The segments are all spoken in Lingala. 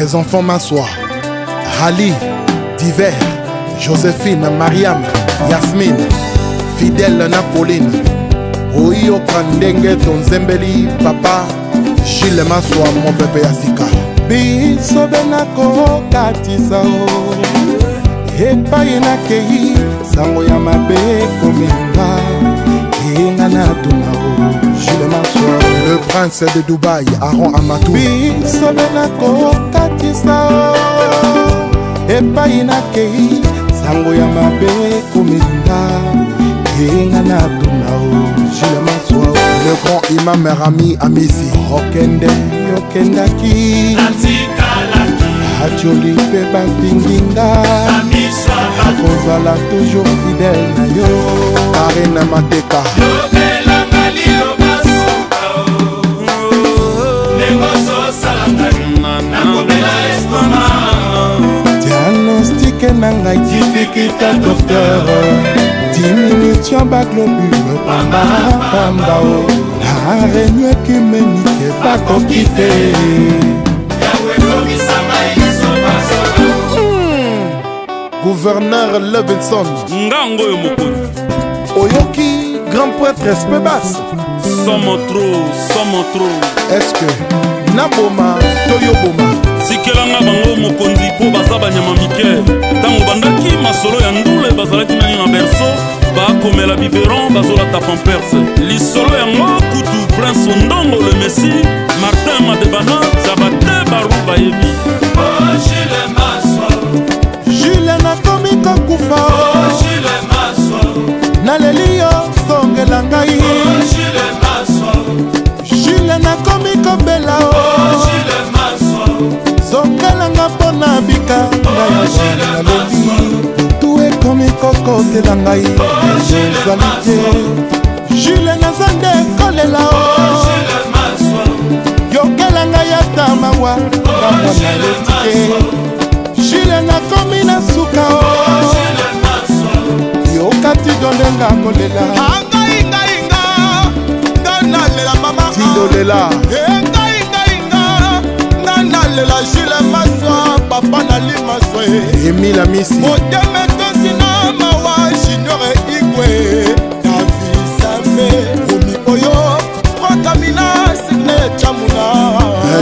Quinze enfants m'assoient. Rally, Diver, Joséphine, Mariam, Yasmine, Fidèle, Napoline. oyoka ndenge tonzembeli papa jile maswa mopepe ya sika biso be nakokatisa o epai nakei sango ya mabe kominga yenga natuna o prince de dubai aron amatu bisobe nakokatisa epai nakei sango ya mabe komelinga enga na tuna o jule maswa le grand imam rami amisi okende okendaki atioli mpe bapinginga kozala toujours fidele na yo arena mateka yo na ngai tifikita docteur diminution baglobule pambapamba o arenie kimenike bakoki te gouverneur levinson ngango oyo mokonzi oyoki grand prêtre spe bas somotro somotro eske naboma toyoboma sikelanga bango mokonzi mpo baza banyama mike ntango bandaki masolo ya ndule bazalaki nani na berso bakomela biberon bazolata pamperse lisolo yango kutu prince ondongo le messi martin madebana zabate baru bayebi jule oh, nakomi kokufa oh, naleli yo songelanga ngai jule nakomi kobela o na bika ngalobisi tu ekomi kokotela ngai ezali te jule naza nde kolela o yokela ngai ata mawa kamwa naleti te jule nakomi na suka o yoka tido ndenga kolela angaingainga nga nalela mama tidolela engaingainga eh, nga nalela emila misi motema etosi na mawa junior ikwe davisame omi oyo protamina signe camuna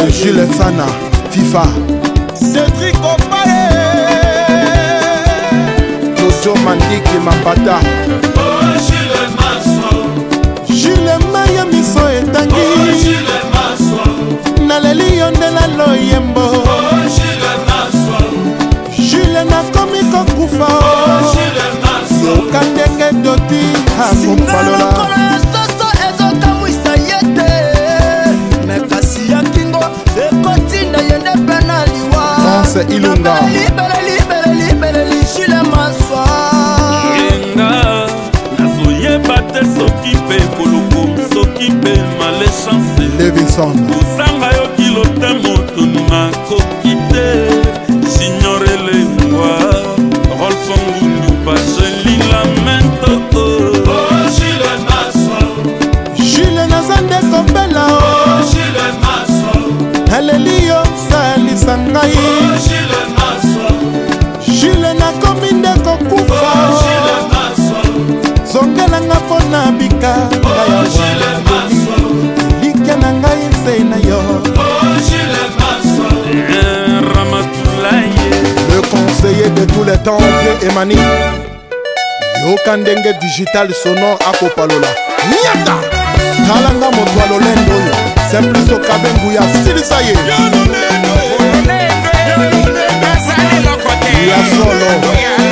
jules eh, fana fifa cedrikopae jojo mandiki mapata jules maya miso etangi oh, naleli yo nde laloyembo Patrice Ilunga yenga nazoyeba te soki mpe kolokom soki mpe malechance levinson kozanga emani yoka ndenge digital sonore akopalola nyata talanga moto alolendo oyo simplice okabe nguya silisa ye ya solo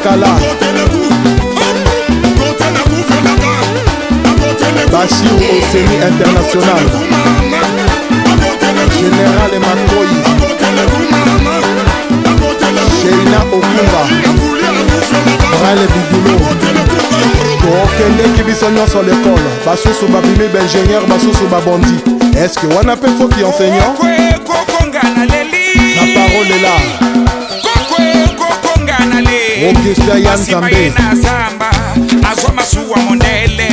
makala au oseni international général makoi sherina okumba brale bidulo tokendeki biso nyonso lekole basusu babimi est ben basusu babondi que wana mpe foki enseignant La parole est là basimaye na zamba azwa masuwa mondele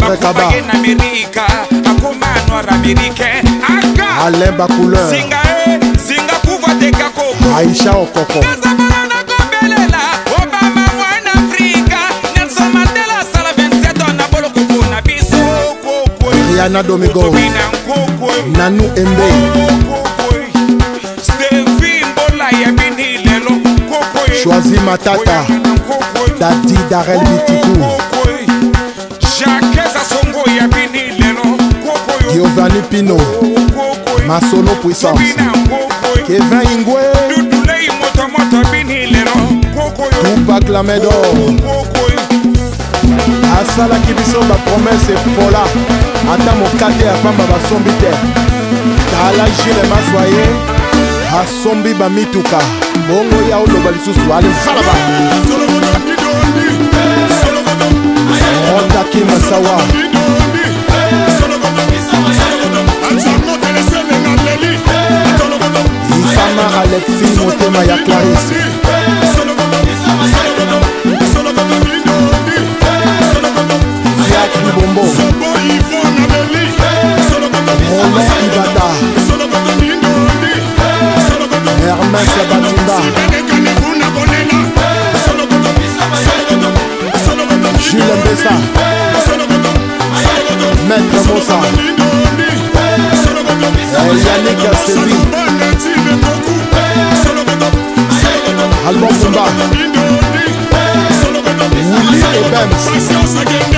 bakumaye na mirika akoma noir amerike aka alain bacouleur singa e eh, singa kuva teka koko aisha okoko nazamala nakobelela obama mwana afrika nelson mandela asala 27 na bolokoko na biso kokoko yana domigo nanu embei Ozzy Matata Dadi Darel Bitikou Giovanni Pino Masolo Puissance Kevin Ingwe Tupac Lamedor asalaki biso bapromese pola ata mokate ya pamba basombi te tala gile maswaye asombi bamituka bongo ya oloba lisusu alevalaba rotaki masawa isanga alexi motema ya clarisse Moussa Maître Moussa Yannick Sévi Alban Fumba Willy et Bems